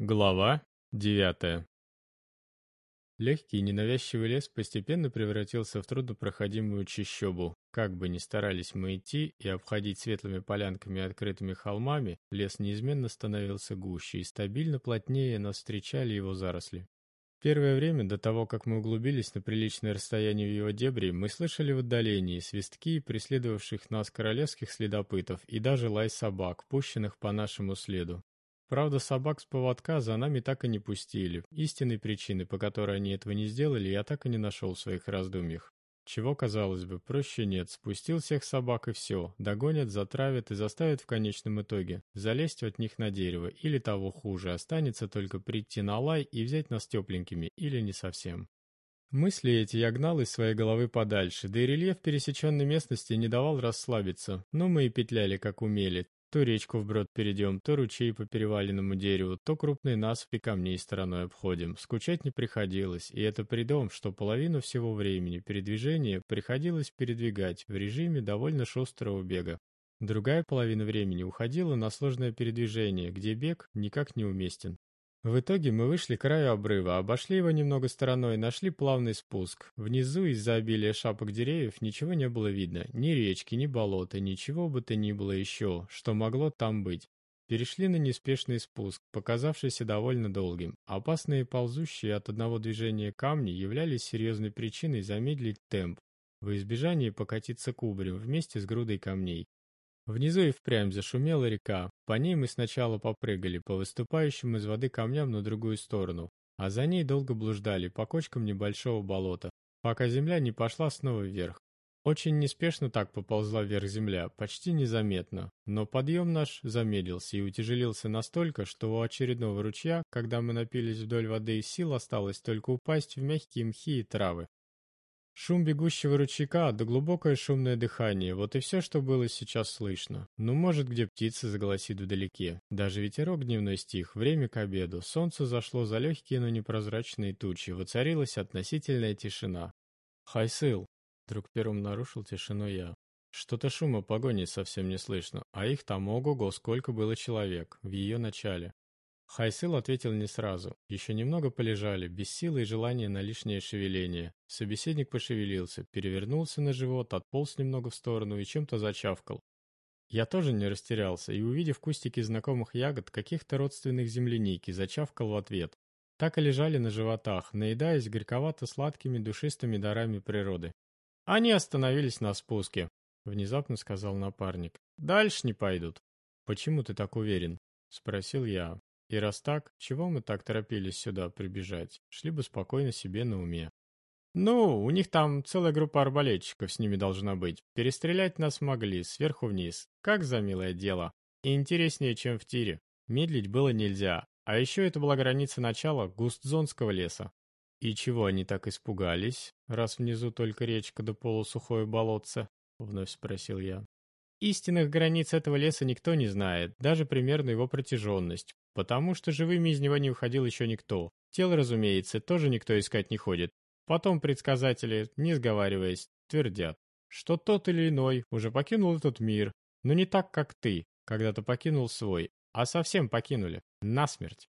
Глава девятая Легкий и ненавязчивый лес постепенно превратился в труднопроходимую чащобу. Как бы ни старались мы идти и обходить светлыми полянками и открытыми холмами, лес неизменно становился гуще и стабильно плотнее нас встречали его заросли. Первое время, до того, как мы углубились на приличное расстояние в его дебри, мы слышали в отдалении свистки преследовавших нас королевских следопытов и даже лай собак, пущенных по нашему следу. Правда, собак с поводка за нами так и не пустили. Истинной причины, по которой они этого не сделали, я так и не нашел в своих раздумьях. Чего, казалось бы, проще нет. Спустил всех собак и все. Догонят, затравят и заставят в конечном итоге залезть от них на дерево. Или того хуже, останется только прийти на лай и взять нас тепленькими, или не совсем. Мысли эти я гнал из своей головы подальше, да и рельеф пересеченной местности не давал расслабиться, но мы и петляли как умели, то речку вброд перейдем, то ручей по переваленному дереву, то крупные насыпи камней стороной обходим. Скучать не приходилось, и это при том, что половину всего времени передвижения приходилось передвигать в режиме довольно шустрого бега. Другая половина времени уходила на сложное передвижение, где бег никак не уместен. В итоге мы вышли к краю обрыва, обошли его немного стороной, нашли плавный спуск. Внизу из-за обилия шапок деревьев ничего не было видно, ни речки, ни болота, ничего бы то ни было еще, что могло там быть. Перешли на неспешный спуск, показавшийся довольно долгим. Опасные ползущие от одного движения камни являлись серьезной причиной замедлить темп, во избежание покатиться кубарем вместе с грудой камней. Внизу и впрямь зашумела река. По ней мы сначала попрыгали по выступающим из воды камням на другую сторону, а за ней долго блуждали по кочкам небольшого болота, пока земля не пошла снова вверх. Очень неспешно так поползла вверх земля, почти незаметно, но подъем наш замедлился и утяжелился настолько, что у очередного ручья, когда мы напились вдоль воды, сил осталось только упасть в мягкие мхи и травы. Шум бегущего ручейка да глубокое шумное дыхание – вот и все, что было сейчас слышно. Ну, может, где птица заголосит вдалеке. Даже ветерок дневной стих, время к обеду. Солнце зашло за легкие, но непрозрачные тучи. Воцарилась относительная тишина. «Хайсыл!» – вдруг первым нарушил тишину я. Что-то шума погони совсем не слышно, а их там ого-го сколько было человек в ее начале. Хайсыл ответил не сразу. Еще немного полежали, без силы и желания на лишнее шевеление. Собеседник пошевелился, перевернулся на живот, отполз немного в сторону и чем-то зачавкал. Я тоже не растерялся и, увидев кустики знакомых ягод, каких-то родственных земляники, зачавкал в ответ. Так и лежали на животах, наедаясь горьковато-сладкими душистыми дарами природы. «Они остановились на спуске», — внезапно сказал напарник. «Дальше не пойдут». «Почему ты так уверен?» — спросил я. И раз так, чего мы так торопились сюда прибежать? Шли бы спокойно себе на уме. Ну, у них там целая группа арбалетчиков с ними должна быть. Перестрелять нас могли, сверху вниз. Как за милое дело. И интереснее, чем в тире. Медлить было нельзя. А еще это была граница начала Густзонского леса. И чего они так испугались, раз внизу только речка да полусухое болотце? Вновь спросил я. Истинных границ этого леса никто не знает, даже примерно его протяженность, потому что живыми из него не уходил еще никто. Тело, разумеется, тоже никто искать не ходит. Потом предсказатели, не сговариваясь, твердят, что тот или иной уже покинул этот мир, но не так, как ты, когда-то покинул свой, а совсем покинули, насмерть.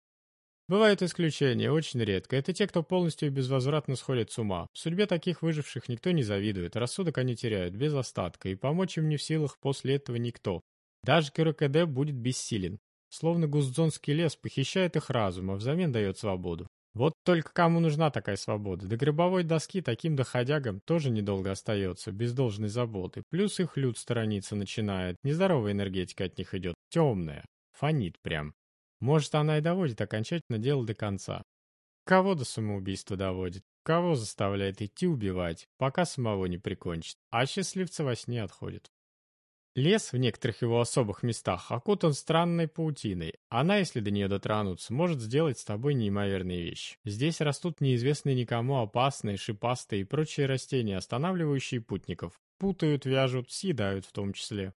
Бывают исключения, очень редко. Это те, кто полностью и безвозвратно сходит с ума. В судьбе таких выживших никто не завидует, рассудок они теряют без остатка, и помочь им не в силах после этого никто. Даже КРКД будет бессилен. Словно гуздзонский лес похищает их разум, а взамен дает свободу. Вот только кому нужна такая свобода? До гробовой доски таким доходягам тоже недолго остается, без должной заботы. Плюс их люд сторониться начинает, нездоровая энергетика от них идет, темная, фонит прям. Может, она и доводит окончательно дело до конца. Кого до самоубийства доводит, кого заставляет идти убивать, пока самого не прикончит, а счастливцы во сне отходят. Лес в некоторых его особых местах окутан странной паутиной. Она, если до нее дотронуться, может сделать с тобой неимоверные вещи. Здесь растут неизвестные никому опасные, шипастые и прочие растения, останавливающие путников. Путают, вяжут, съедают в том числе.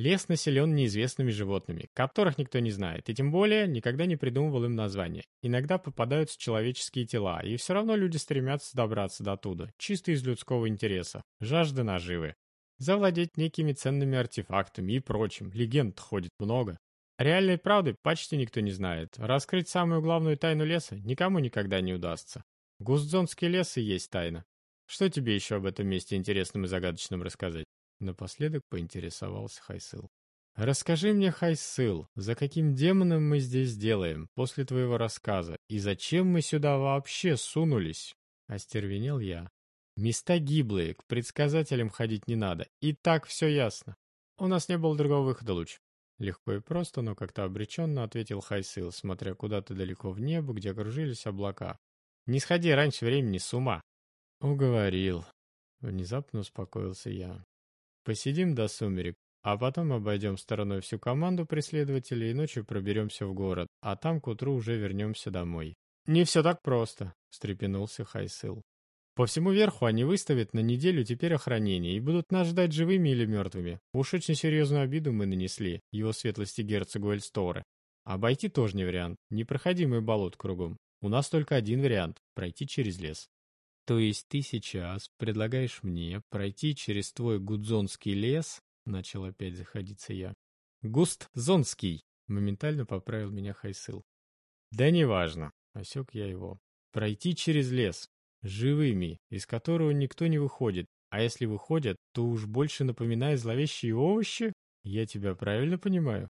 Лес населен неизвестными животными, которых никто не знает, и тем более никогда не придумывал им названия. Иногда попадаются человеческие тела, и все равно люди стремятся добраться до туда, чисто из людского интереса, жажды наживы завладеть некими ценными артефактами и прочим. Легенд ходит много. Реальной правды почти никто не знает. Раскрыть самую главную тайну леса никому никогда не удастся. Гуздзонский лес и есть тайна. Что тебе еще об этом месте интересным и загадочным рассказать? Напоследок поинтересовался Хайсыл. «Расскажи мне, Хайсыл, за каким демоном мы здесь делаем после твоего рассказа, и зачем мы сюда вообще сунулись?» Остервенел я. «Места гиблые, к предсказателям ходить не надо, и так все ясно. У нас не было другого выхода, Луч». Легко и просто, но как-то обреченно ответил Хайсыл, смотря куда-то далеко в небо, где кружились облака. «Не сходи раньше времени с ума!» «Уговорил». Внезапно успокоился я. «Посидим до сумерек, а потом обойдем стороной всю команду преследователей и ночью проберемся в город, а там к утру уже вернемся домой. «Не все так просто», — встрепенулся Хайсыл. «По всему верху они выставят на неделю теперь охранение и будут нас ждать живыми или мертвыми. Уж очень серьезную обиду мы нанесли, его светлости герцогу Эльсторы. Обойти тоже не вариант, непроходимый болот кругом. У нас только один вариант — пройти через лес. То есть ты сейчас предлагаешь мне пройти через твой гудзонский лес Начал опять заходиться я. Густ-зонский, моментально поправил меня Хайсыл. Да неважно, осек я его. Пройти через лес, живыми, из которого никто не выходит, а если выходят, то уж больше напоминая зловещие овощи? Я тебя правильно понимаю?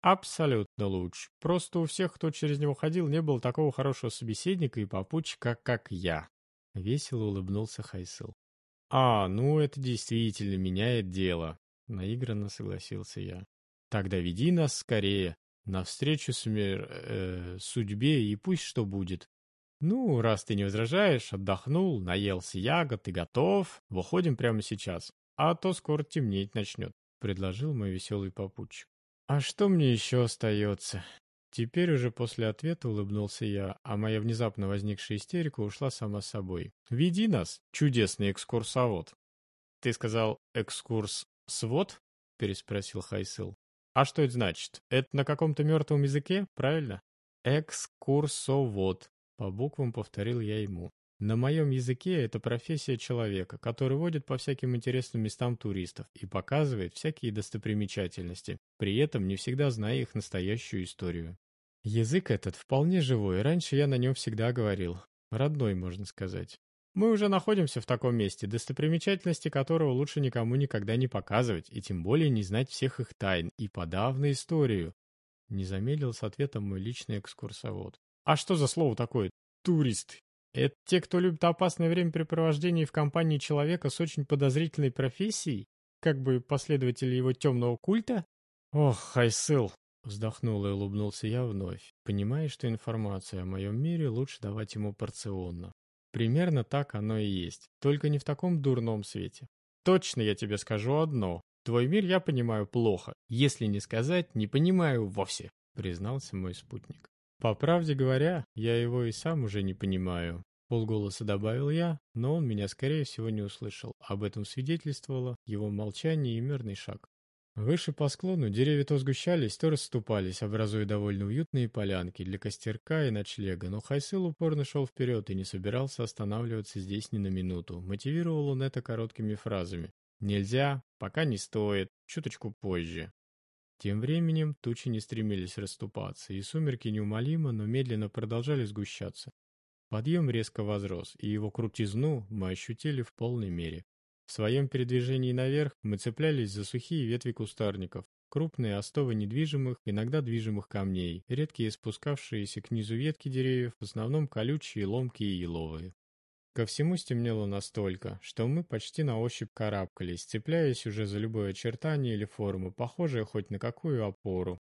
Абсолютно лучше. Просто у всех, кто через него ходил, не было такого хорошего собеседника и попутчика, как я. Весело улыбнулся Хайсыл. А, ну это действительно меняет дело. Наигранно согласился я. Тогда веди нас скорее, навстречу смер... Э, судьбе и пусть что будет. Ну, раз ты не возражаешь, отдохнул, наелся ягод и готов, выходим прямо сейчас. А то скоро темнеть начнет, предложил мой веселый попутчик. А что мне еще остается? Теперь уже после ответа улыбнулся я, а моя внезапно возникшая истерика ушла сама собой. «Веди нас, чудесный экскурсовод!» «Ты сказал экскурс «Свод?» — переспросил Хайсыл. «А что это значит? Это на каком-то мертвом языке, правильно?» «Экскурсовод», — по буквам повторил я ему. На моем языке это профессия человека, который водит по всяким интересным местам туристов и показывает всякие достопримечательности, при этом не всегда зная их настоящую историю. Язык этот вполне живой, раньше я на нем всегда говорил. Родной, можно сказать. Мы уже находимся в таком месте, достопримечательности которого лучше никому никогда не показывать, и тем более не знать всех их тайн, и подавно историю. Не замедлил с ответом мой личный экскурсовод. А что за слово такое «турист»? Это те, кто любит опасное времяпрепровождение в компании человека с очень подозрительной профессией? Как бы последователи его темного культа? Ох, Хайсыл, Вздохнул и улыбнулся я вновь, понимая, что информацию о моем мире лучше давать ему порционно. Примерно так оно и есть, только не в таком дурном свете. Точно я тебе скажу одно. Твой мир я понимаю плохо, если не сказать, не понимаю вовсе, признался мой спутник. По правде говоря, я его и сам уже не понимаю. Полголоса добавил я, но он меня, скорее всего, не услышал. Об этом свидетельствовало его молчание и мирный шаг. Выше по склону деревья то сгущались, то расступались, образуя довольно уютные полянки для костерка и ночлега, но Хайсыл упорно шел вперед и не собирался останавливаться здесь ни на минуту. Мотивировал он это короткими фразами. «Нельзя, пока не стоит, чуточку позже». Тем временем тучи не стремились расступаться, и сумерки неумолимо, но медленно продолжали сгущаться. Подъем резко возрос, и его крутизну мы ощутили в полной мере. В своем передвижении наверх мы цеплялись за сухие ветви кустарников, крупные остовы недвижимых, иногда движимых камней, редкие спускавшиеся к низу ветки деревьев, в основном колючие, ломкие и еловые. Ко всему стемнело настолько, что мы почти на ощупь карабкались, цепляясь уже за любое очертание или форму, похожее хоть на какую опору.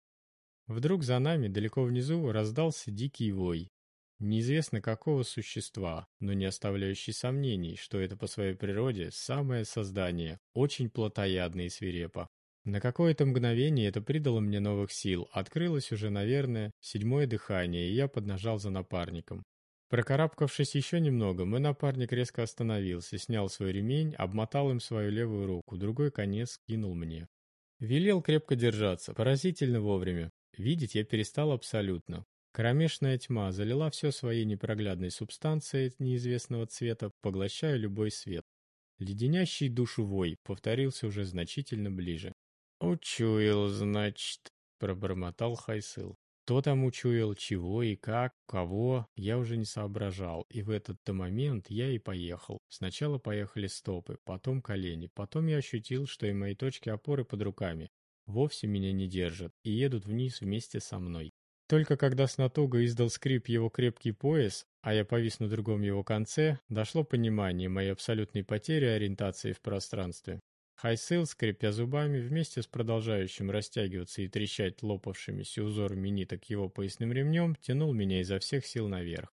Вдруг за нами, далеко внизу, раздался дикий вой. Неизвестно какого существа, но не оставляющий сомнений, что это по своей природе самое создание, очень плотоядное и свирепо. На какое-то мгновение это придало мне новых сил, открылось уже, наверное, седьмое дыхание, и я поднажал за напарником. Прокарабкавшись еще немного, мой напарник резко остановился, снял свой ремень, обмотал им свою левую руку, другой конец кинул мне. Велел крепко держаться, поразительно вовремя. Видеть я перестал абсолютно. Кромешная тьма залила все своей непроглядной субстанцией неизвестного цвета, поглощая любой свет. Леденящий душу вой повторился уже значительно ближе. «Учуял, значит», пробормотал Хайсыл. Кто там учуял, чего и как, кого, я уже не соображал, и в этот-то момент я и поехал. Сначала поехали стопы, потом колени, потом я ощутил, что и мои точки опоры под руками вовсе меня не держат и едут вниз вместе со мной. Только когда с натугой издал скрип его крепкий пояс, а я повис на другом его конце, дошло понимание моей абсолютной потери ориентации в пространстве. Хайсел, скрипя зубами, вместе с продолжающим растягиваться и трещать лопавшимися узорами ниток его поясным ремнем, тянул меня изо всех сил наверх.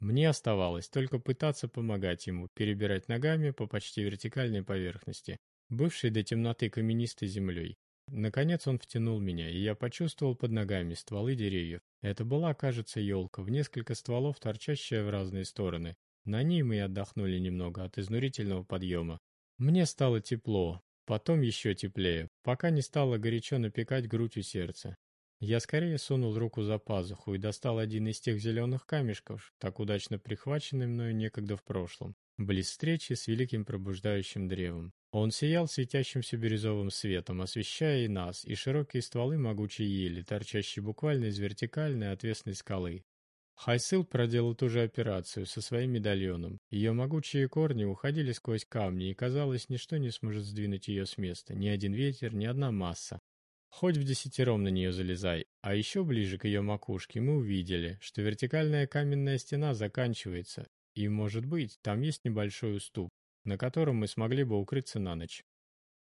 Мне оставалось только пытаться помогать ему, перебирать ногами по почти вертикальной поверхности, бывшей до темноты каменистой землей. Наконец он втянул меня, и я почувствовал под ногами стволы деревьев. Это была, кажется, елка, в несколько стволов, торчащая в разные стороны. На ней мы и отдохнули немного от изнурительного подъема. Мне стало тепло, Потом еще теплее, пока не стало горячо напекать грудь у сердца. Я скорее сунул руку за пазуху и достал один из тех зеленых камешков, так удачно прихваченный мною некогда в прошлом, близ встречи с великим пробуждающим древом. Он сиял светящимся бирюзовым светом, освещая и нас, и широкие стволы могучей ели, торчащие буквально из вертикальной отвесной скалы. Хайсыл проделал ту же операцию со своим медальоном. Ее могучие корни уходили сквозь камни, и казалось, ничто не сможет сдвинуть ее с места, ни один ветер, ни одна масса. Хоть в десятером на нее залезай, а еще ближе к ее макушке мы увидели, что вертикальная каменная стена заканчивается, и, может быть, там есть небольшой уступ, на котором мы смогли бы укрыться на ночь.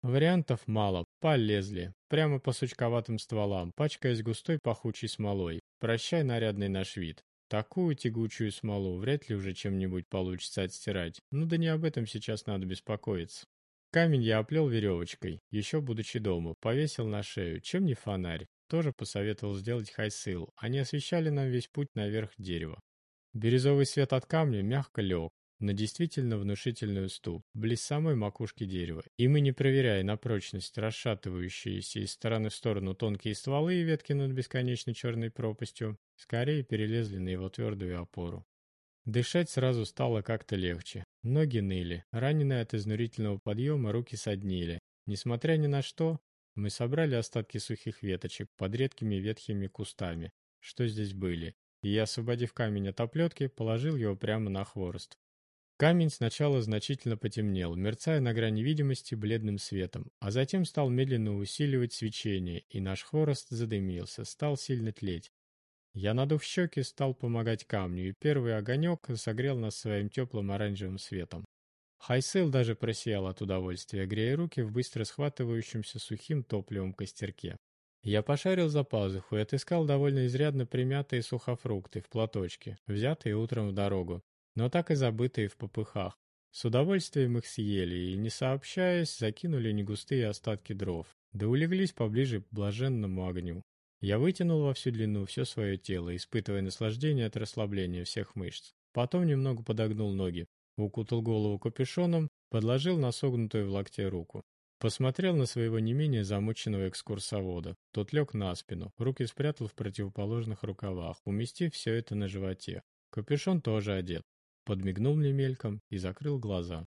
Вариантов мало, полезли, прямо по сучковатым стволам, пачкаясь густой пахучей смолой. Прощай нарядный наш вид. Такую тягучую смолу вряд ли уже чем-нибудь получится отстирать. Ну да не об этом сейчас надо беспокоиться. Камень я оплел веревочкой, еще будучи дома, повесил на шею, чем не фонарь. Тоже посоветовал сделать хайсыл, они освещали нам весь путь наверх дерева. Бирюзовый свет от камня мягко лег, на действительно внушительный уступ, близ самой макушки дерева, и мы, не проверяя на прочность расшатывающиеся из стороны в сторону тонкие стволы и ветки над бесконечной черной пропастью, скорее перелезли на его твердую опору. Дышать сразу стало как-то легче. Ноги ныли, раненые от изнурительного подъема руки соднили. Несмотря ни на что, мы собрали остатки сухих веточек под редкими ветхими кустами, что здесь были, и, освободив камень от оплетки, положил его прямо на хворост. Камень сначала значительно потемнел, мерцая на грани видимости бледным светом, а затем стал медленно усиливать свечение, и наш хворост задымился, стал сильно тлеть. Я, надув щеки, стал помогать камню, и первый огонек согрел нас своим теплым оранжевым светом. Хайсел даже просиял от удовольствия, грея руки в быстро схватывающемся сухим топливом костерке. Я пошарил за пазуху и отыскал довольно изрядно примятые сухофрукты в платочке, взятые утром в дорогу, но так и забытые в попыхах. С удовольствием их съели и, не сообщаясь, закинули негустые остатки дров, да улеглись поближе к блаженному огню. Я вытянул во всю длину все свое тело, испытывая наслаждение от расслабления всех мышц. Потом немного подогнул ноги, укутал голову капюшоном, подложил на согнутую в локте руку. Посмотрел на своего не менее замученного экскурсовода. Тот лег на спину, руки спрятал в противоположных рукавах, уместив все это на животе. Капюшон тоже одет подмигнул мне мельком и закрыл глаза.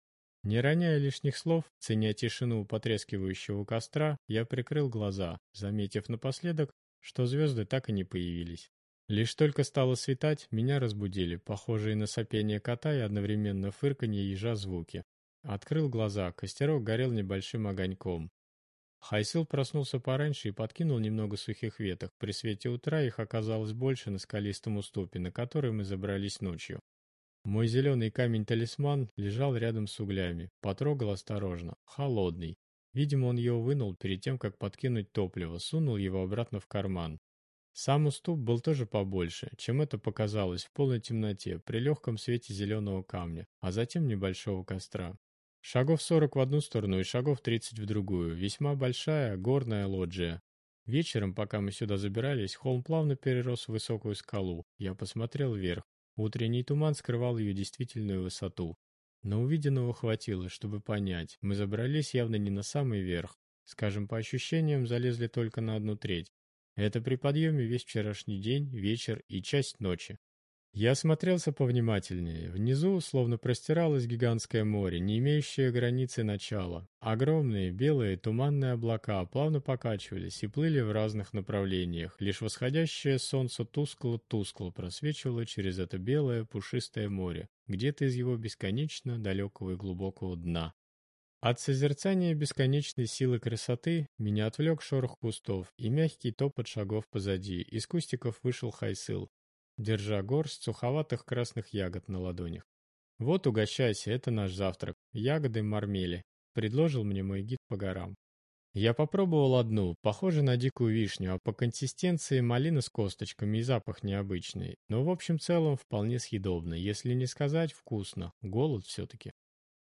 Не роняя лишних слов, ценя тишину потрескивающего костра, я прикрыл глаза, заметив напоследок, что звезды так и не появились. Лишь только стало светать, меня разбудили, похожие на сопение кота и одновременно фырканье ежа звуки. Открыл глаза, костерок горел небольшим огоньком. Хайсил проснулся пораньше и подкинул немного сухих веток. При свете утра их оказалось больше на скалистом уступе, на который мы забрались ночью. Мой зеленый камень-талисман лежал рядом с углями. Потрогал осторожно. Холодный. Видимо, он его вынул перед тем, как подкинуть топливо, сунул его обратно в карман. Сам уступ был тоже побольше, чем это показалось в полной темноте, при легком свете зеленого камня, а затем небольшого костра. Шагов сорок в одну сторону и шагов тридцать в другую. Весьма большая горная лоджия. Вечером, пока мы сюда забирались, холм плавно перерос в высокую скалу. Я посмотрел вверх. Утренний туман скрывал ее действительную высоту. Но увиденного хватило, чтобы понять, мы забрались явно не на самый верх. Скажем, по ощущениям, залезли только на одну треть. Это при подъеме весь вчерашний день, вечер и часть ночи. Я осмотрелся повнимательнее. Внизу словно простиралось гигантское море, не имеющее границы начала. Огромные белые туманные облака плавно покачивались и плыли в разных направлениях. Лишь восходящее солнце тускло-тускло просвечивало через это белое пушистое море, где-то из его бесконечно далекого и глубокого дна. От созерцания бесконечной силы красоты меня отвлек шорох кустов и мягкий топот шагов позади. Из кустиков вышел Хайсыл, держа горсть суховатых красных ягод на ладонях. «Вот угощайся, это наш завтрак. Ягоды мармели», — предложил мне мой гид по горам. Я попробовал одну, похоже на дикую вишню, а по консистенции малина с косточками и запах необычный. Но в общем целом вполне съедобно, если не сказать вкусно. Голод все-таки.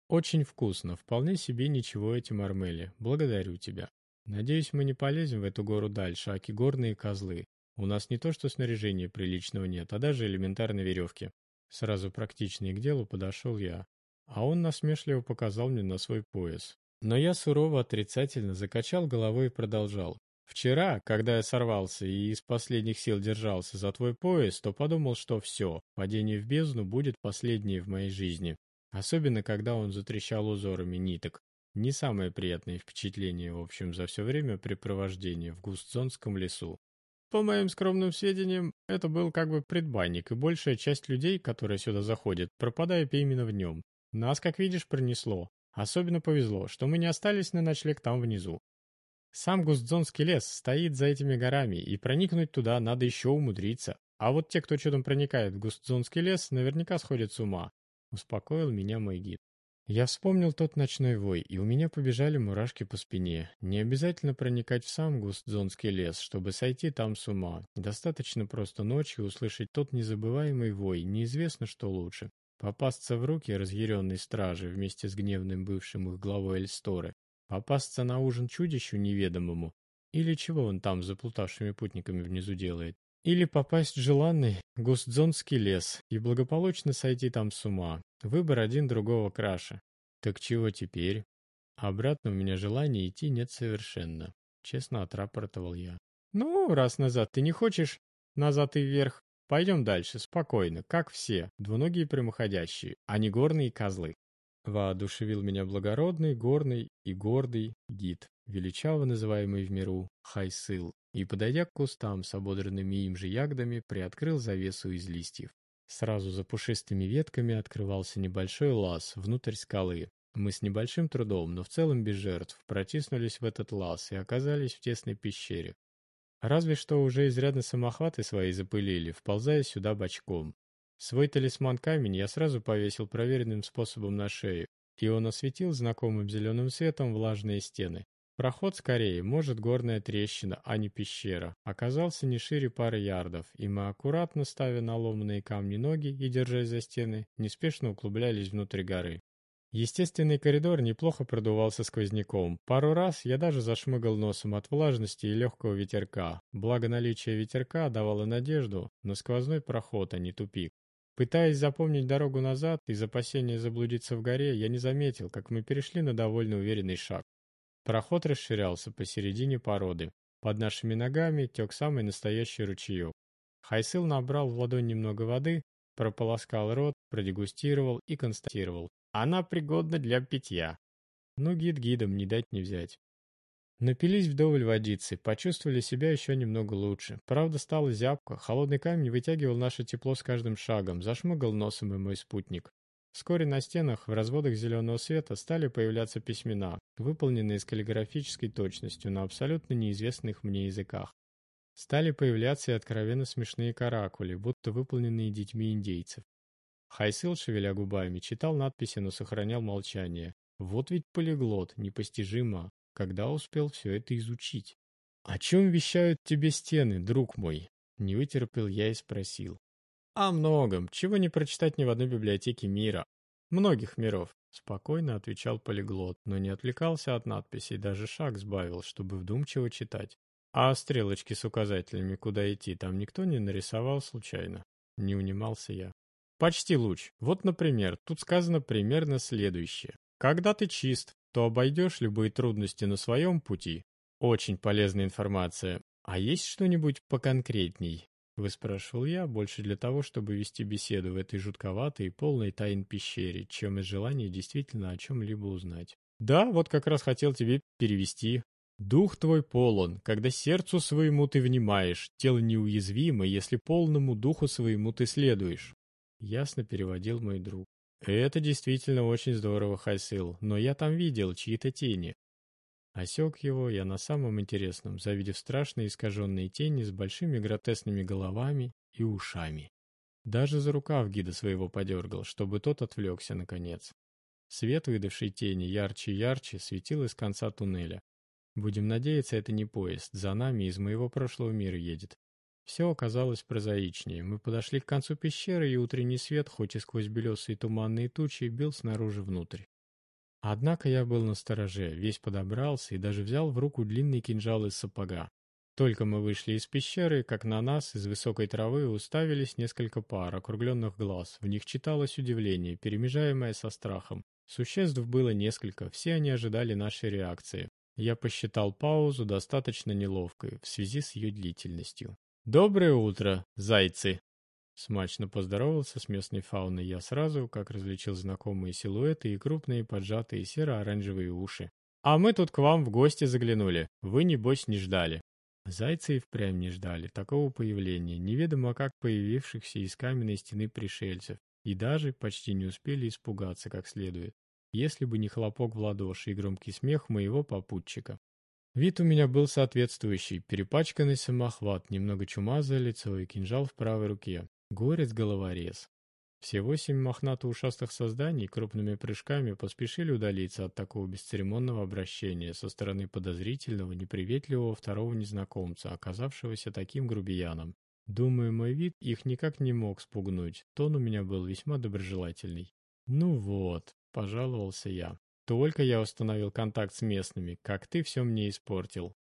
Очень вкусно, вполне себе ничего эти мармели. Благодарю тебя. Надеюсь, мы не полезем в эту гору дальше, аки горные козлы. У нас не то что снаряжения приличного нет, а даже элементарной веревки. Сразу практичнее к делу подошел я. А он насмешливо показал мне на свой пояс. Но я сурово отрицательно закачал головой и продолжал. Вчера, когда я сорвался и из последних сил держался за твой пояс, то подумал, что все, падение в бездну будет последнее в моей жизни. Особенно, когда он затрещал узорами ниток. Не самое приятное впечатление, в общем, за все время препровождения в Густзонском лесу. По моим скромным сведениям, это был как бы предбанник, и большая часть людей, которые сюда заходят, пропадает именно в нем. Нас, как видишь, пронесло. Особенно повезло, что мы не остались на ночлег там внизу. Сам Густзонский лес стоит за этими горами, и проникнуть туда надо еще умудриться. А вот те, кто чудом проникает в Густзонский лес, наверняка сходят с ума. Успокоил меня мой гид. Я вспомнил тот ночной вой, и у меня побежали мурашки по спине. Не обязательно проникать в сам Густзонский лес, чтобы сойти там с ума. Достаточно просто ночью услышать тот незабываемый вой, неизвестно что лучше. Попасться в руки разъяренной стражи вместе с гневным бывшим их главой Эльсторы. Попасться на ужин чудищу неведомому. Или чего он там заплутавшими путниками внизу делает. Или попасть в желанный Густзонский лес и благополучно сойти там с ума. Выбор один другого краше. Так чего теперь? Обратно у меня желания идти нет совершенно. Честно отрапортовал я. Ну, раз назад ты не хочешь, назад и вверх. Пойдем дальше, спокойно, как все, двуногие прямоходящие, а не горные козлы. Воодушевил меня благородный, горный и гордый гид, величаво называемый в миру Хайсыл, и, подойдя к кустам с ободранными им же ягодами, приоткрыл завесу из листьев. Сразу за пушистыми ветками открывался небольшой лаз внутрь скалы. Мы с небольшим трудом, но в целом без жертв, протиснулись в этот лаз и оказались в тесной пещере. Разве что уже изрядно самохваты свои запылили, вползая сюда бочком. Свой талисман-камень я сразу повесил проверенным способом на шею, и он осветил знакомым зеленым светом влажные стены. Проход скорее, может горная трещина, а не пещера, оказался не шире пары ярдов, и мы аккуратно ставя на ломаные камни ноги и держась за стены, неспешно углублялись внутрь горы. Естественный коридор неплохо продувался сквозняком. Пару раз я даже зашмыгал носом от влажности и легкого ветерка. Благо наличие ветерка давало надежду на сквозной проход, а не тупик. Пытаясь запомнить дорогу назад из опасения заблудиться в горе, я не заметил, как мы перешли на довольно уверенный шаг. Проход расширялся посередине породы. Под нашими ногами тек самый настоящий ручеек. Хайсыл набрал в ладонь немного воды, прополоскал рот, продегустировал и констатировал. Она пригодна для питья. Ну, гид гидом, не дать не взять. Напились вдоволь водицы, почувствовали себя еще немного лучше. Правда, стало зябко, холодный камень вытягивал наше тепло с каждым шагом, зашмыгал носом и мой спутник. Вскоре на стенах в разводах зеленого света стали появляться письмена, выполненные с каллиграфической точностью на абсолютно неизвестных мне языках. Стали появляться и откровенно смешные каракули, будто выполненные детьми индейцев. Хайсыл, шевеля губами, читал надписи, но сохранял молчание. Вот ведь полиглот, непостижимо. Когда успел все это изучить? «О чем вещают тебе стены, друг мой?» Не вытерпел я и спросил. О многом, чего не прочитать ни в одной библиотеке мира. Многих миров, спокойно отвечал полиглот, но не отвлекался от надписей, даже шаг сбавил, чтобы вдумчиво читать. А стрелочки с указателями, куда идти, там никто не нарисовал случайно. Не унимался я. Почти луч. Вот, например, тут сказано примерно следующее. Когда ты чист, то обойдешь любые трудности на своем пути. Очень полезная информация. А есть что-нибудь поконкретней? Выспрашивал я, больше для того, чтобы вести беседу в этой жутковатой и полной тайн пещере, чем из желания действительно о чем-либо узнать. «Да, вот как раз хотел тебе перевести. Дух твой полон, когда сердцу своему ты внимаешь, тело неуязвимо, если полному духу своему ты следуешь». Ясно переводил мой друг. «Это действительно очень здорово, Хайсил, но я там видел чьи-то тени. Осек его я на самом интересном, завидев страшные искаженные тени с большими гротесными головами и ушами. Даже за рукав гида своего подергал, чтобы тот отвлекся наконец. Свет, выдавший тени ярче и ярче, светил из конца туннеля. Будем надеяться, это не поезд, за нами из моего прошлого мира едет. Все оказалось прозаичнее. Мы подошли к концу пещеры, и утренний свет, хоть и сквозь белесые туманные тучи, бил снаружи внутрь. Однако я был настороже, весь подобрался и даже взял в руку длинный кинжал из сапога. Только мы вышли из пещеры, как на нас из высокой травы уставились несколько пар округленных глаз. В них читалось удивление, перемежаемое со страхом. Существ было несколько, все они ожидали нашей реакции. Я посчитал паузу достаточно неловкой в связи с ее длительностью. «Доброе утро, зайцы!» Смачно поздоровался с местной фауной я сразу, как различил знакомые силуэты и крупные поджатые серо-оранжевые уши. «А мы тут к вам в гости заглянули. Вы, небось, не ждали». Зайцы и впрямь не ждали такого появления, неведомо как появившихся из каменной стены пришельцев, и даже почти не успели испугаться как следует, если бы не хлопок в ладоши и громкий смех моего попутчика. Вид у меня был соответствующий, перепачканный самохват, немного чумазое лицо и кинжал в правой руке. Горец-головорез. Все восемь мохнато-ушастых созданий крупными прыжками поспешили удалиться от такого бесцеремонного обращения со стороны подозрительного, неприветливого второго незнакомца, оказавшегося таким грубияном. Думаю, мой вид их никак не мог спугнуть, тон у меня был весьма доброжелательный. «Ну вот», — пожаловался я, — «только я установил контакт с местными, как ты все мне испортил.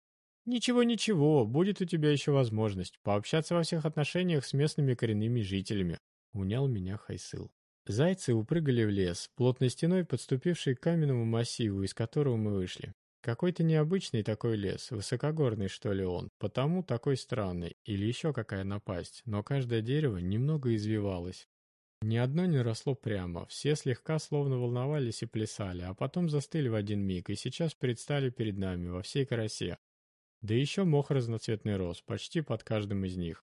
«Ничего-ничего, будет у тебя еще возможность пообщаться во всех отношениях с местными коренными жителями», — унял меня Хайсыл. Зайцы упрыгали в лес, плотной стеной подступивший к каменному массиву, из которого мы вышли. Какой-то необычный такой лес, высокогорный что ли он, потому такой странный, или еще какая напасть, но каждое дерево немного извивалось. Ни одно не росло прямо, все слегка словно волновались и плясали, а потом застыли в один миг и сейчас предстали перед нами во всей красе, да еще мох разноцветный рос, почти под каждым из них.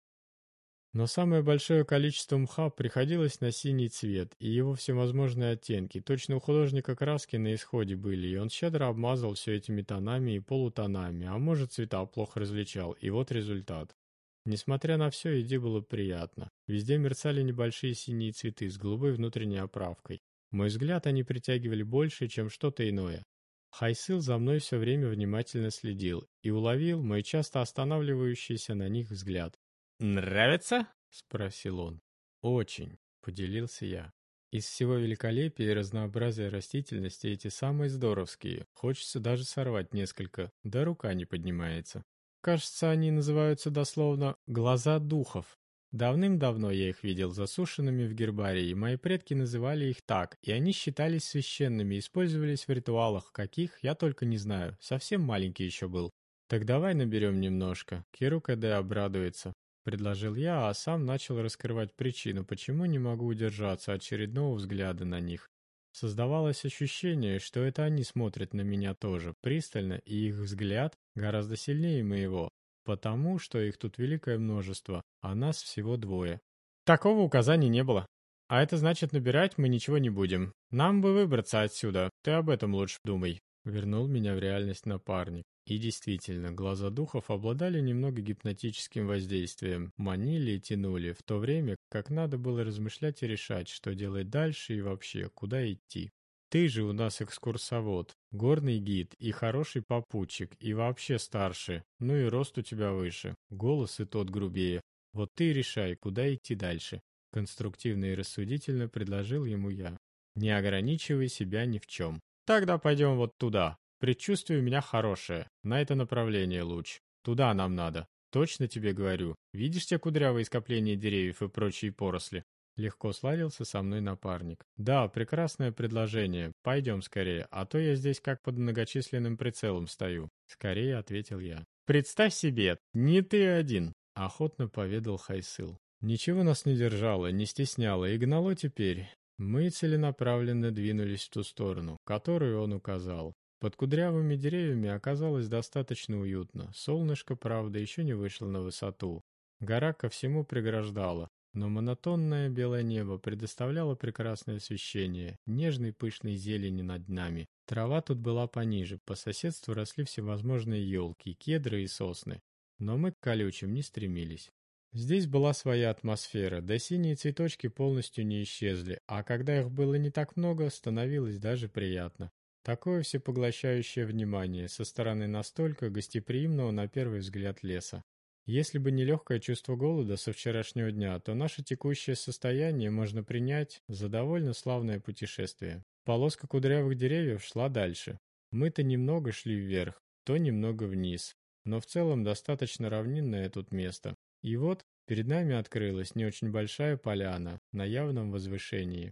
Но самое большое количество мха приходилось на синий цвет, и его всевозможные оттенки. Точно у художника краски на исходе были, и он щедро обмазал все этими тонами и полутонами, а может цвета плохо различал, и вот результат. Несмотря на все, иди было приятно. Везде мерцали небольшие синие цветы с голубой внутренней оправкой. Мой взгляд они притягивали больше, чем что-то иное. Хайсыл за мной все время внимательно следил и уловил мой часто останавливающийся на них взгляд. «Нравится?» — спросил он. «Очень», — поделился я. Из всего великолепия и разнообразия растительности эти самые здоровские. Хочется даже сорвать несколько, да рука не поднимается. Кажется, они называются дословно «глаза духов». Давным-давно я их видел засушенными в гербарии, мои предки называли их так, и они считались священными, использовались в ритуалах, каких я только не знаю, совсем маленький еще был. Так давай наберем немножко, Киру КД обрадуется. Предложил я, а сам начал раскрывать причину, почему не могу удержаться очередного взгляда на них. Создавалось ощущение, что это они смотрят на меня тоже, пристально, и их взгляд гораздо сильнее моего, Потому что их тут великое множество, а нас всего двое. Такого указания не было. А это значит, набирать мы ничего не будем. Нам бы выбраться отсюда, ты об этом лучше думай. Вернул меня в реальность напарник. И действительно, глаза духов обладали немного гипнотическим воздействием, манили и тянули, в то время как надо было размышлять и решать, что делать дальше и вообще, куда идти. Ты же у нас экскурсовод, горный гид и хороший попутчик, и вообще старше, ну и рост у тебя выше, голос и тот грубее. Вот ты решай, куда идти дальше. Конструктивно и рассудительно предложил ему я. Не ограничивай себя ни в чем. Тогда пойдем вот туда. Предчувствие у меня хорошее. На это направление луч. Туда нам надо. Точно тебе говорю. Видишь те кудрявые скопления деревьев и прочие поросли? Легко сладился со мной напарник. «Да, прекрасное предложение. Пойдем скорее, а то я здесь как под многочисленным прицелом стою». «Скорее», — ответил я. «Представь себе, не ты один, охотно поведал Хайсыл. Ничего нас не держало, не стесняло и гнало теперь. Мы целенаправленно двинулись в ту сторону, которую он указал. Под кудрявыми деревьями оказалось достаточно уютно. Солнышко, правда, еще не вышло на высоту. Гора ко всему преграждала, но монотонное белое небо предоставляло прекрасное освещение, нежной пышной зелени над нами. Трава тут была пониже, по соседству росли всевозможные елки, кедры и сосны. Но мы к колючим не стремились. Здесь была своя атмосфера, да синие цветочки полностью не исчезли, а когда их было не так много, становилось даже приятно. Такое всепоглощающее внимание со стороны настолько гостеприимного на первый взгляд леса. Если бы не легкое чувство голода со вчерашнего дня, то наше текущее состояние можно принять за довольно славное путешествие. Полоска кудрявых деревьев шла дальше. Мы-то немного шли вверх, то немного вниз, но в целом достаточно равнинное тут место. И вот перед нами открылась не очень большая поляна на явном возвышении.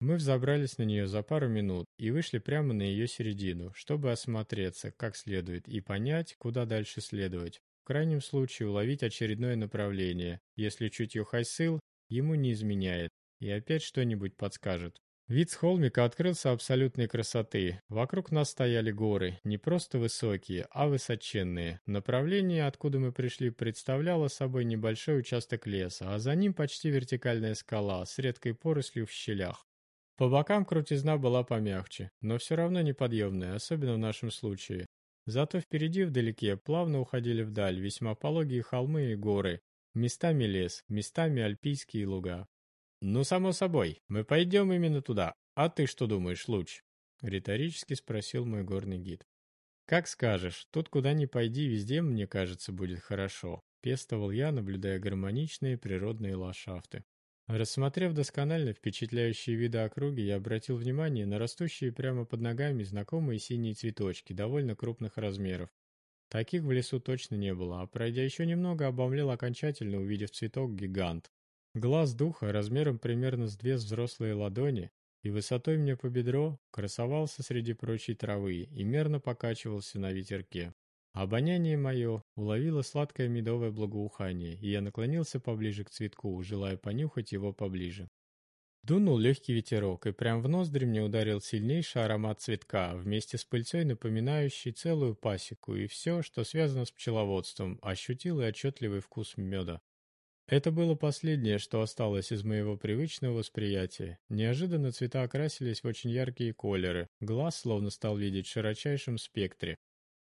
Мы взобрались на нее за пару минут и вышли прямо на ее середину, чтобы осмотреться как следует и понять, куда дальше следовать. В крайнем случае уловить очередное направление, если чутье Хайсыл ему не изменяет и опять что-нибудь подскажет. Вид с холмика открылся абсолютной красоты. Вокруг нас стояли горы, не просто высокие, а высоченные. Направление, откуда мы пришли, представляло собой небольшой участок леса, а за ним почти вертикальная скала с редкой порослью в щелях. По бокам крутизна была помягче, но все равно неподъемная, особенно в нашем случае. Зато впереди вдалеке плавно уходили вдаль весьма пологие холмы и горы, местами лес, местами альпийские луга. «Ну, само собой, мы пойдем именно туда. А ты что думаешь, Луч?» — риторически спросил мой горный гид. «Как скажешь, тут куда ни пойди, везде, мне кажется, будет хорошо», — пестовал я, наблюдая гармоничные природные ландшафты. Рассмотрев досконально впечатляющие виды округи, я обратил внимание на растущие прямо под ногами знакомые синие цветочки довольно крупных размеров. Таких в лесу точно не было, а пройдя еще немного, обомлел окончательно, увидев цветок гигант. Глаз духа размером примерно с две взрослые ладони и высотой мне по бедро красовался среди прочей травы и мерно покачивался на ветерке. Обоняние мое уловило сладкое медовое благоухание, и я наклонился поближе к цветку, желая понюхать его поближе. Дунул легкий ветерок, и прямо в ноздри мне ударил сильнейший аромат цветка, вместе с пыльцой напоминающий целую пасеку, и все, что связано с пчеловодством, ощутил и отчетливый вкус меда. Это было последнее, что осталось из моего привычного восприятия. Неожиданно цвета окрасились в очень яркие колеры, глаз словно стал видеть в широчайшем спектре.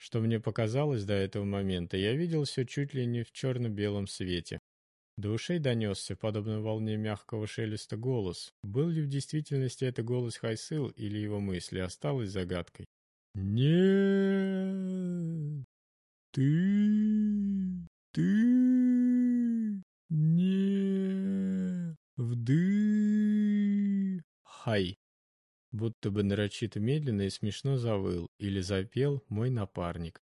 Что мне показалось до этого момента, я видел все чуть ли не в черно-белом свете. До ушей донесся, подобно волне мягкого шелеста, голос. Был ли в действительности это голос Хайсыл или его мысли, осталось загадкой. «Нет! Ты! Ты! Не! Вды!» Хай. Будто бы нарочито медленно и смешно завыл или запел мой напарник.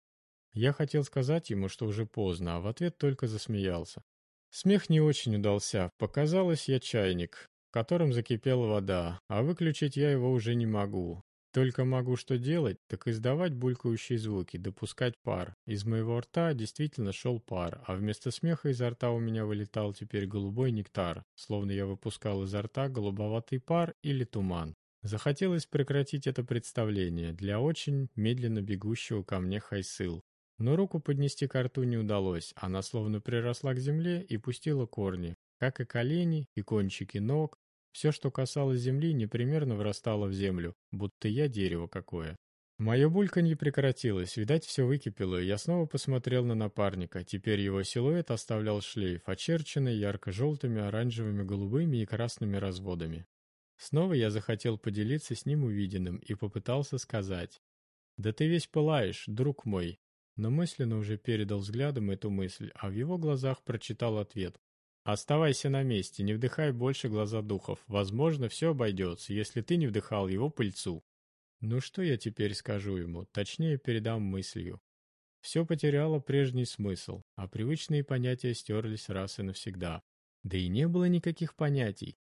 Я хотел сказать ему, что уже поздно, а в ответ только засмеялся. Смех не очень удался. Показалось, я чайник, в котором закипела вода, а выключить я его уже не могу. Только могу что делать, так издавать булькающие звуки, допускать пар. Из моего рта действительно шел пар, а вместо смеха изо рта у меня вылетал теперь голубой нектар, словно я выпускал изо рта голубоватый пар или туман. Захотелось прекратить это представление для очень медленно бегущего ко мне Хайсыл. Но руку поднести к рту не удалось, она словно приросла к земле и пустила корни, как и колени, и кончики ног, все, что касалось земли, непременно врастало в землю, будто я дерево какое. Мое бульканье прекратилось, видать, все выкипело, и я снова посмотрел на напарника. Теперь его силуэт оставлял шлейф, очерченный ярко-желтыми, оранжевыми, голубыми и красными разводами. Снова я захотел поделиться с ним увиденным и попытался сказать. «Да ты весь пылаешь, друг мой!» Но мысленно уже передал взглядом эту мысль, а в его глазах прочитал ответ. Оставайся на месте, не вдыхай больше глаза духов. Возможно, все обойдется, если ты не вдыхал его пыльцу. Ну что я теперь скажу ему, точнее передам мыслью. Все потеряло прежний смысл, а привычные понятия стерлись раз и навсегда. Да и не было никаких понятий.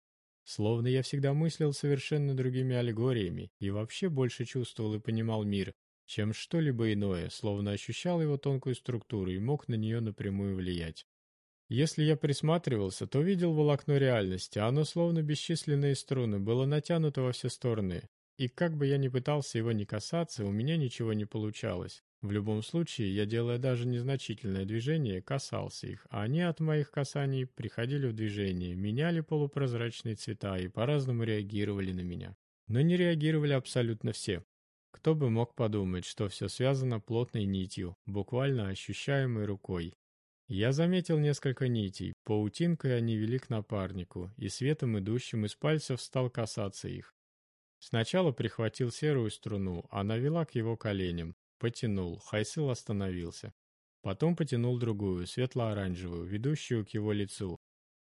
Словно я всегда мыслил совершенно другими аллегориями и вообще больше чувствовал и понимал мир, чем что-либо иное, словно ощущал его тонкую структуру и мог на нее напрямую влиять. Если я присматривался, то видел волокно реальности, а оно словно бесчисленные струны, было натянуто во все стороны. И как бы я ни пытался его не касаться, у меня ничего не получалось. В любом случае, я, делая даже незначительное движение, касался их, а они от моих касаний приходили в движение, меняли полупрозрачные цвета и по-разному реагировали на меня. Но не реагировали абсолютно все. Кто бы мог подумать, что все связано плотной нитью, буквально ощущаемой рукой. Я заметил несколько нитей, паутинкой они вели к напарнику, и светом, идущим из пальцев, стал касаться их. Сначала прихватил серую струну, она вела к его коленям. Потянул, Хайсыл остановился. Потом потянул другую, светло-оранжевую, ведущую к его лицу.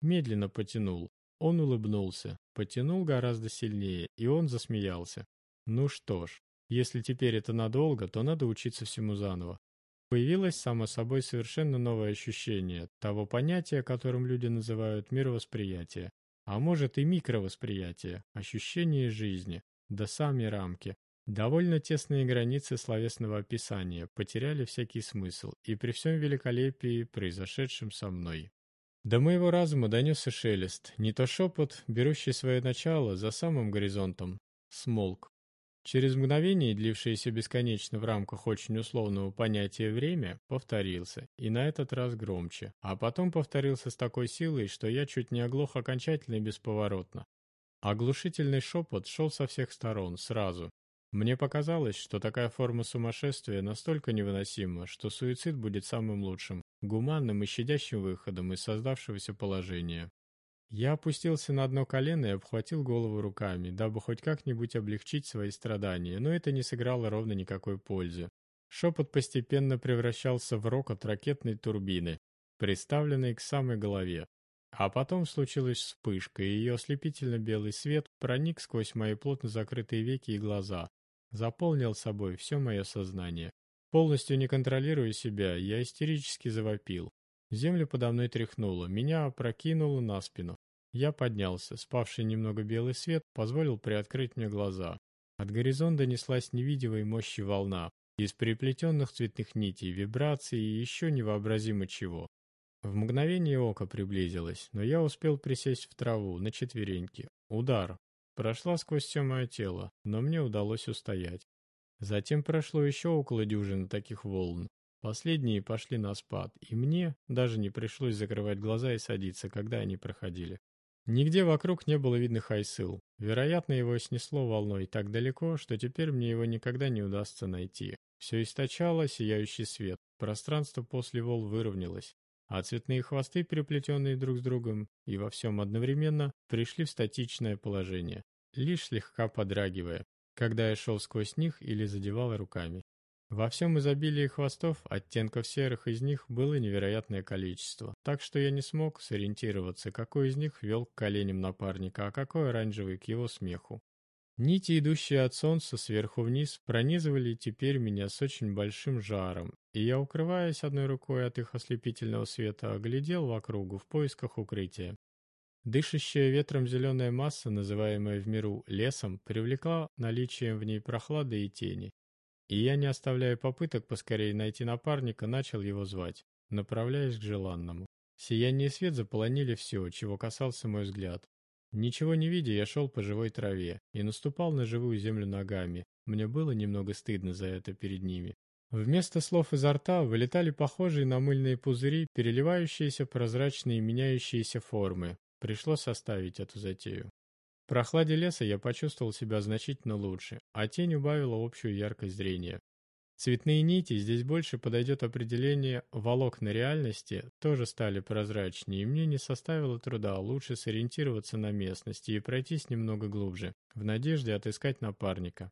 Медленно потянул. Он улыбнулся, потянул гораздо сильнее, и он засмеялся. Ну что ж, если теперь это надолго, то надо учиться всему заново. Появилось, само собой, совершенно новое ощущение того понятия, которым люди называют мировосприятие, а может и микровосприятие, ощущение жизни, до самой рамки. Довольно тесные границы словесного описания потеряли всякий смысл, и при всем великолепии, произошедшем со мной. До моего разума донесся шелест, не то шепот, берущий свое начало за самым горизонтом, смолк. Через мгновение, длившееся бесконечно в рамках очень условного понятия «время», повторился, и на этот раз громче, а потом повторился с такой силой, что я чуть не оглох окончательно и бесповоротно. Оглушительный шепот шел со всех сторон, сразу. Мне показалось, что такая форма сумасшествия настолько невыносима, что суицид будет самым лучшим, гуманным и щадящим выходом из создавшегося положения. Я опустился на одно колено и обхватил голову руками, дабы хоть как-нибудь облегчить свои страдания, но это не сыграло ровно никакой пользы. Шепот постепенно превращался в рокот ракетной турбины, приставленной к самой голове. А потом случилась вспышка, и ее ослепительно-белый свет проник сквозь мои плотно закрытые веки и глаза, заполнил собой все мое сознание. Полностью не контролируя себя, я истерически завопил. Землю подо мной тряхнуло, меня опрокинуло на спину. Я поднялся, спавший немного белый свет позволил приоткрыть мне глаза. От горизонта неслась невидимой мощи волна, из переплетенных цветных нитей, вибраций и еще невообразимо чего. В мгновение ока приблизилась, но я успел присесть в траву, на четвереньки. Удар. Прошла сквозь все мое тело, но мне удалось устоять. Затем прошло еще около дюжины таких волн, Последние пошли на спад, и мне даже не пришлось закрывать глаза и садиться, когда они проходили. Нигде вокруг не было видно Хайсыл. Вероятно, его снесло волной так далеко, что теперь мне его никогда не удастся найти. Все источало сияющий свет, пространство после вол выровнялось, а цветные хвосты, переплетенные друг с другом и во всем одновременно, пришли в статичное положение, лишь слегка подрагивая, когда я шел сквозь них или задевал руками. Во всем изобилии хвостов, оттенков серых из них было невероятное количество, так что я не смог сориентироваться, какой из них вел к коленям напарника, а какой оранжевый к его смеху. Нити, идущие от солнца сверху вниз, пронизывали теперь меня с очень большим жаром, и я, укрываясь одной рукой от их ослепительного света, оглядел вокругу в поисках укрытия. Дышащая ветром зеленая масса, называемая в миру лесом, привлекла наличием в ней прохлады и тени, и я, не оставляя попыток поскорее найти напарника, начал его звать, направляясь к желанному. Сияние и свет заполонили все, чего касался мой взгляд. Ничего не видя, я шел по живой траве и наступал на живую землю ногами. Мне было немного стыдно за это перед ними. Вместо слов изо рта вылетали похожие на мыльные пузыри, переливающиеся прозрачные меняющиеся формы. Пришлось оставить эту затею прохладе леса я почувствовал себя значительно лучше, а тень убавила общую яркость зрения. Цветные нити, здесь больше подойдет определение волокна реальности, тоже стали прозрачнее, и мне не составило труда лучше сориентироваться на местности и пройтись немного глубже, в надежде отыскать напарника.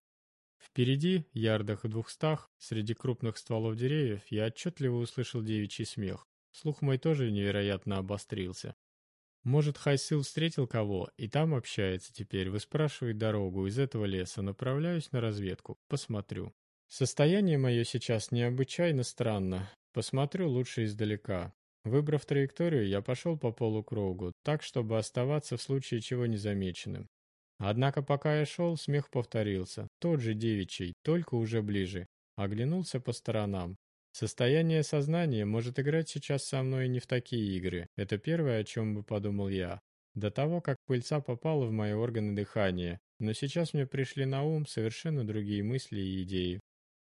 Впереди, ярдах в двухстах, среди крупных стволов деревьев, я отчетливо услышал девичий смех. Слух мой тоже невероятно обострился. Может, Хайсил встретил кого, и там общается теперь, выспрашивает дорогу из этого леса, направляюсь на разведку, посмотрю. Состояние мое сейчас необычайно странно, посмотрю лучше издалека. Выбрав траекторию, я пошел по полукругу, так, чтобы оставаться в случае чего незамеченным. Однако пока я шел, смех повторился, тот же девичий, только уже ближе. Оглянулся по сторонам. Состояние сознания может играть сейчас со мной не в такие игры. Это первое, о чем бы подумал я. До того, как пыльца попала в мои органы дыхания. Но сейчас мне пришли на ум совершенно другие мысли и идеи.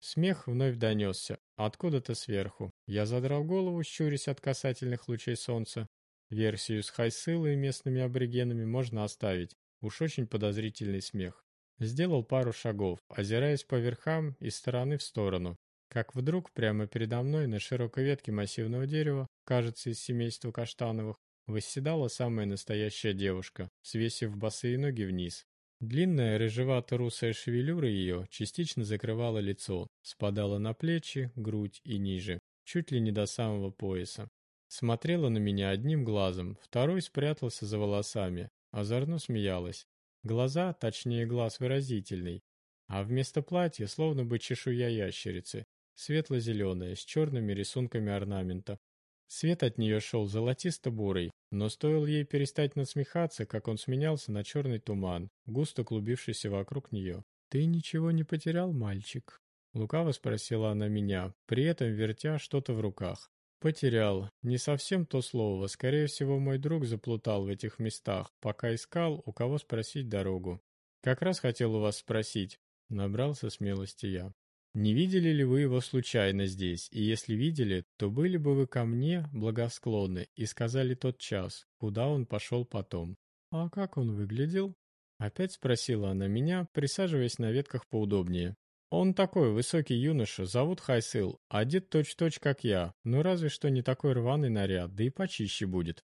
Смех вновь донесся, откуда-то сверху. Я задрал голову, щурясь от касательных лучей солнца. Версию с Хайсылой и местными аборигенами можно оставить. Уж очень подозрительный смех. Сделал пару шагов, озираясь по верхам из стороны в сторону. Как вдруг прямо передо мной на широкой ветке массивного дерева, кажется, из семейства каштановых, восседала самая настоящая девушка, свесив босые ноги вниз. Длинная рыжевато-русая шевелюра ее частично закрывала лицо, спадала на плечи, грудь и ниже, чуть ли не до самого пояса. Смотрела на меня одним глазом, второй спрятался за волосами, озорно смеялась. Глаза, точнее глаз выразительный, а вместо платья словно бы чешуя ящерицы, светло-зеленая, с черными рисунками орнамента. Свет от нее шел золотисто-бурый, но стоило ей перестать насмехаться, как он сменялся на черный туман, густо клубившийся вокруг нее. «Ты ничего не потерял, мальчик?» Лукаво спросила она меня, при этом вертя что-то в руках. «Потерял. Не совсем то слово. Скорее всего, мой друг заплутал в этих местах, пока искал, у кого спросить дорогу. Как раз хотел у вас спросить». Набрался смелости я. Не видели ли вы его случайно здесь, и если видели, то были бы вы ко мне благосклонны и сказали тот час, куда он пошел потом. А как он выглядел? Опять спросила она меня, присаживаясь на ветках поудобнее. Он такой высокий юноша, зовут Хайсыл, одет точь-точь как я, но разве что не такой рваный наряд, да и почище будет.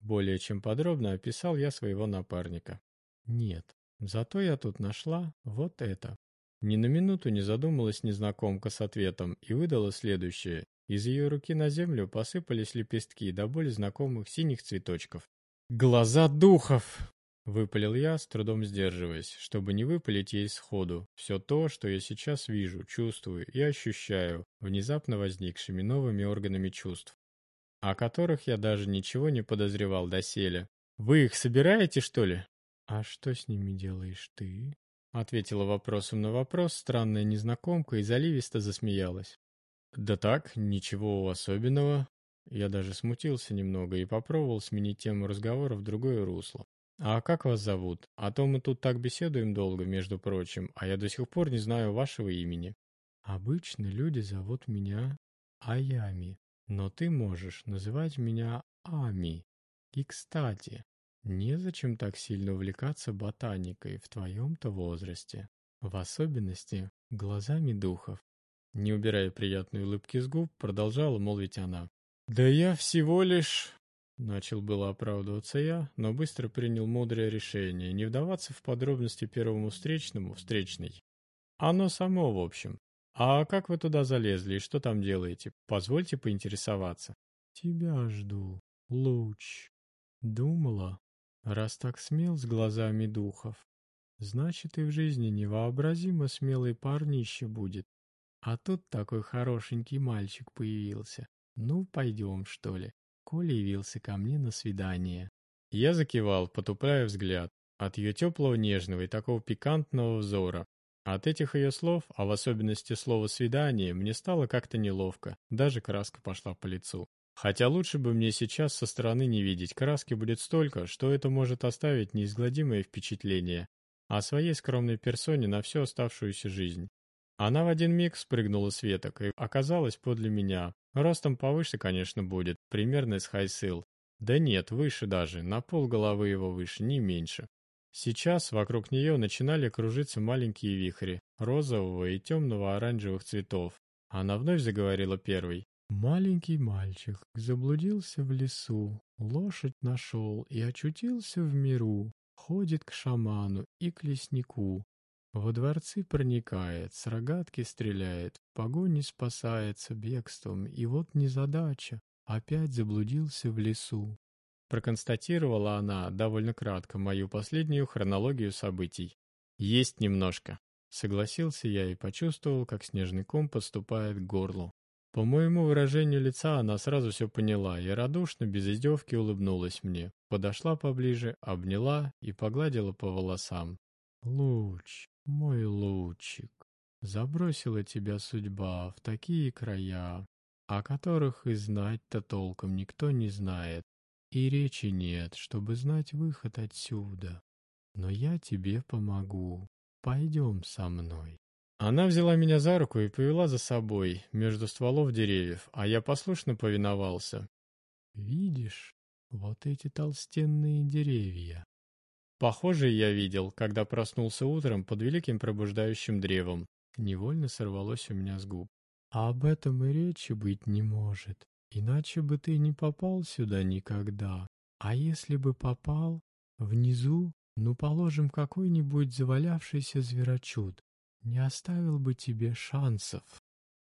Более чем подробно описал я своего напарника. Нет, зато я тут нашла вот это. Ни на минуту не задумалась незнакомка с ответом и выдала следующее. Из ее руки на землю посыпались лепестки до боли знакомых синих цветочков. «Глаза духов!» — выпалил я, с трудом сдерживаясь, чтобы не выпалить ей сходу. Все то, что я сейчас вижу, чувствую и ощущаю, внезапно возникшими новыми органами чувств, о которых я даже ничего не подозревал доселе. «Вы их собираете, что ли?» «А что с ними делаешь ты?» Ответила вопросом на вопрос странная незнакомка и заливисто засмеялась. «Да так, ничего особенного». Я даже смутился немного и попробовал сменить тему разговора в другое русло. «А как вас зовут? А то мы тут так беседуем долго, между прочим, а я до сих пор не знаю вашего имени». «Обычно люди зовут меня Аями, но ты можешь называть меня Ами. И, кстати, Незачем так сильно увлекаться ботаникой в твоем-то возрасте, в особенности глазами духов. Не убирая приятной улыбки с губ, продолжала молвить она. «Да я всего лишь...» Начал было оправдываться я, но быстро принял мудрое решение не вдаваться в подробности первому встречному встречной. Оно само, в общем. А как вы туда залезли и что там делаете? Позвольте поинтересоваться. Тебя жду, луч. Думала, Раз так смел с глазами духов, значит и в жизни невообразимо смелый парнище будет. А тут такой хорошенький мальчик появился. Ну, пойдем, что ли, коли явился ко мне на свидание. Я закивал, потупляя взгляд. От ее теплого, нежного и такого пикантного взора. От этих ее слов, а в особенности слова «свидание», мне стало как-то неловко, даже краска пошла по лицу. Хотя лучше бы мне сейчас со стороны не видеть, краски будет столько, что это может оставить неизгладимое впечатление о своей скромной персоне на всю оставшуюся жизнь. Она в один миг спрыгнула с веток и оказалась подле меня. Ростом повыше, конечно, будет, примерно с хайсыл. Да нет, выше даже, на пол головы его выше, не меньше. Сейчас вокруг нее начинали кружиться маленькие вихри, розового и темного оранжевых цветов. Она вновь заговорила первой. Маленький мальчик заблудился в лесу, лошадь нашел и очутился в миру, ходит к шаману и к леснику. Во дворцы проникает, с рогатки стреляет, погони спасается бегством, и вот незадача, опять заблудился в лесу. Проконстатировала она довольно кратко мою последнюю хронологию событий. Есть немножко. Согласился я и почувствовал, как снежный ком подступает к горлу. По моему выражению лица она сразу все поняла и радушно, без издевки улыбнулась мне. Подошла поближе, обняла и погладила по волосам. «Луч, мой лучик, забросила тебя судьба в такие края, о которых и знать-то толком никто не знает, и речи нет, чтобы знать выход отсюда. Но я тебе помогу. Пойдем со мной. Она взяла меня за руку и повела за собой, между стволов деревьев, а я послушно повиновался. Видишь, вот эти толстенные деревья. Похожие я видел, когда проснулся утром под великим пробуждающим древом. Невольно сорвалось у меня с губ. А об этом и речи быть не может. Иначе бы ты не попал сюда никогда. А если бы попал, внизу, ну, положим, какой-нибудь завалявшийся зверочуд, не оставил бы тебе шансов.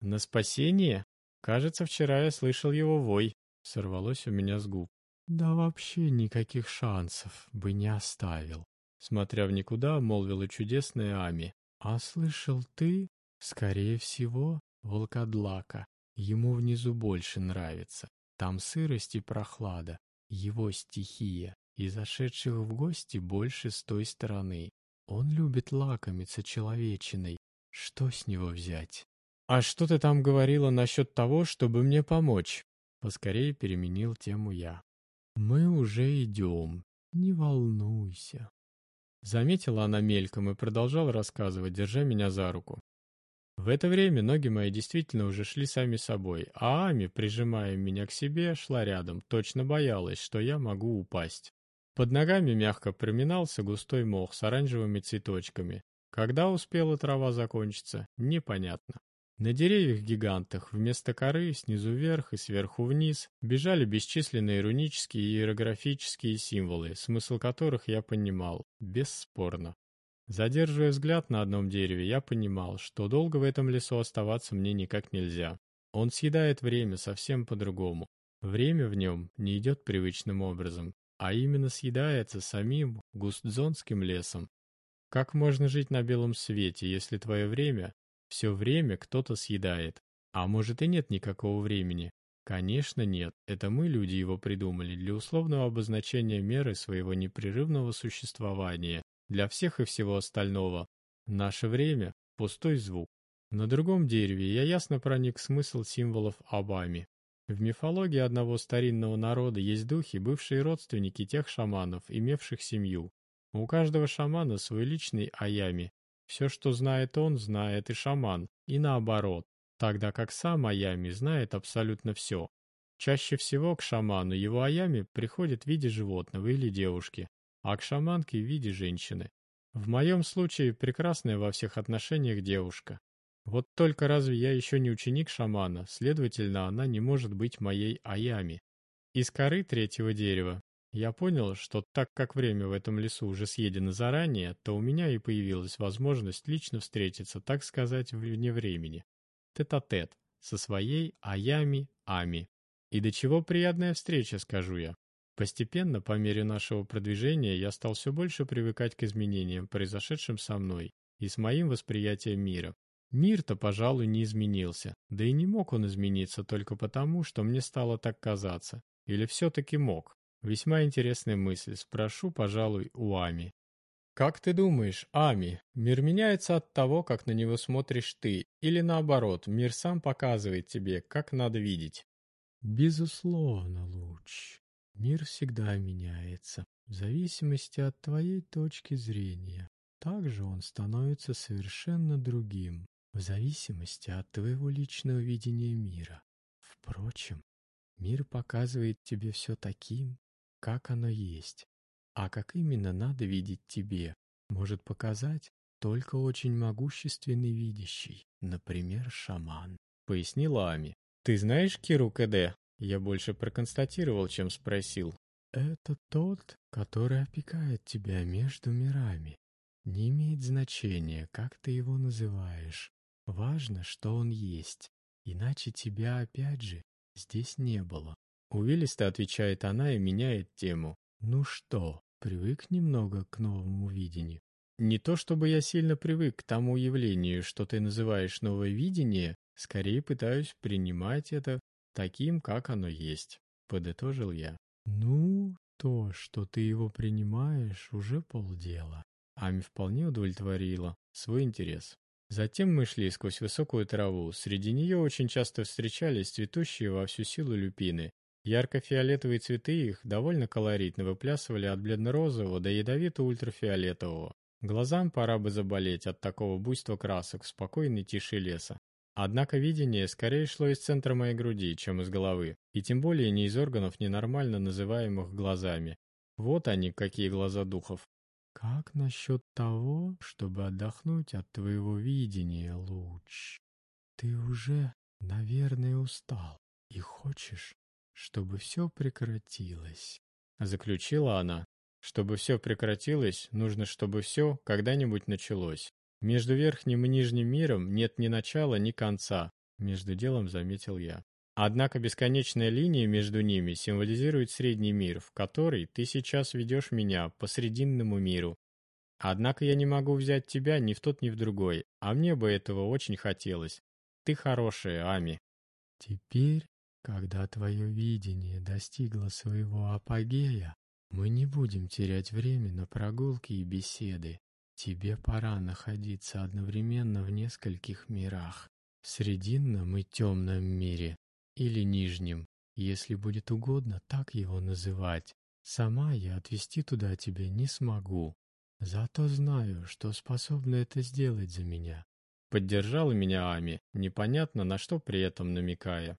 На спасение? Кажется, вчера я слышал его вой. Сорвалось у меня с губ. Да вообще никаких шансов бы не оставил. Смотря в никуда, молвила чудесная Ами. А слышал ты, скорее всего, волкодлака. Ему внизу больше нравится. Там сырость и прохлада. Его стихия. И зашедших в гости больше с той стороны. Он любит лакомиться человечиной. Что с него взять? «А что ты там говорила насчет того, чтобы мне помочь?» Поскорее переменил тему я. «Мы уже идем. Не волнуйся». Заметила она мельком и продолжала рассказывать, держа меня за руку. В это время ноги мои действительно уже шли сами собой, а Ами, прижимая меня к себе, шла рядом, точно боялась, что я могу упасть. Под ногами мягко проминался густой мох с оранжевыми цветочками. Когда успела трава закончиться, непонятно. На деревьях-гигантах вместо коры снизу вверх и сверху вниз бежали бесчисленные рунические и иероглифические символы, смысл которых я понимал, бесспорно. Задерживая взгляд на одном дереве, я понимал, что долго в этом лесу оставаться мне никак нельзя. Он съедает время совсем по-другому. Время в нем не идет привычным образом, а именно съедается самим густзонским лесом. Как можно жить на белом свете, если твое время, все время кто-то съедает? А может и нет никакого времени? Конечно нет, это мы, люди, его придумали для условного обозначения меры своего непрерывного существования, для всех и всего остального. Наше время – пустой звук. На другом дереве я ясно проник смысл символов Абами. В мифологии одного старинного народа есть духи, бывшие родственники тех шаманов, имевших семью. У каждого шамана свой личный аями. Все, что знает он, знает и шаман, и наоборот, тогда как сам аями знает абсолютно все. Чаще всего к шаману его аями приходит в виде животного или девушки, а к шаманке в виде женщины. В моем случае прекрасная во всех отношениях девушка. Вот только разве я еще не ученик шамана, следовательно, она не может быть моей Аями. Из коры третьего дерева я понял, что так как время в этом лесу уже съедено заранее, то у меня и появилась возможность лично встретиться, так сказать, вне времени. Тет-а-тет, -тет, со своей Аями Ами. И до чего приятная встреча, скажу я. Постепенно, по мере нашего продвижения, я стал все больше привыкать к изменениям, произошедшим со мной, и с моим восприятием мира. Мир-то, пожалуй, не изменился, да и не мог он измениться только потому, что мне стало так казаться. Или все-таки мог? Весьма интересная мысль, спрошу, пожалуй, у Ами. Как ты думаешь, Ами, мир меняется от того, как на него смотришь ты, или наоборот, мир сам показывает тебе, как надо видеть? Безусловно, Луч. Мир всегда меняется, в зависимости от твоей точки зрения. Также он становится совершенно другим в зависимости от твоего личного видения мира. Впрочем, мир показывает тебе все таким, как оно есть. А как именно надо видеть тебе, может показать только очень могущественный видящий, например, шаман. Пояснила Ами. Ты знаешь Киру КД? Я больше проконстатировал, чем спросил. Это тот, который опекает тебя между мирами. Не имеет значения, как ты его называешь. Важно, что он есть, иначе тебя опять же здесь не было. Увилисто отвечает она и меняет тему. Ну что, привык немного к новому видению? Не то чтобы я сильно привык к тому явлению, что ты называешь новое видение, скорее пытаюсь принимать это таким, как оно есть, подытожил я. Ну, то, что ты его принимаешь, уже полдела. Ами вполне удовлетворила свой интерес. Затем мы шли сквозь высокую траву. Среди нее очень часто встречались цветущие во всю силу люпины. Ярко-фиолетовые цветы их довольно колоритно выплясывали от бледно-розового до ядовито-ультрафиолетового. Глазам пора бы заболеть от такого буйства красок в спокойной тиши леса. Однако видение скорее шло из центра моей груди, чем из головы, и тем более не из органов ненормально называемых глазами. Вот они, какие глаза духов. Как насчет того, чтобы отдохнуть от твоего видения, Луч? Ты уже, наверное, устал и хочешь, чтобы все прекратилось. Заключила она. Чтобы все прекратилось, нужно, чтобы все когда-нибудь началось. Между верхним и нижним миром нет ни начала, ни конца, между делом заметил я. Однако бесконечная линия между ними символизирует средний мир, в который ты сейчас ведешь меня по срединному миру. Однако я не могу взять тебя ни в тот, ни в другой, а мне бы этого очень хотелось. Ты хорошая, Ами. Теперь, когда твое видение достигло своего апогея, мы не будем терять время на прогулки и беседы. Тебе пора находиться одновременно в нескольких мирах. В срединном и темном мире, или нижнем, если будет угодно так его называть. Сама я отвести туда тебя не смогу. Зато знаю, что способна это сделать за меня. Поддержала меня Ами, непонятно на что при этом намекая.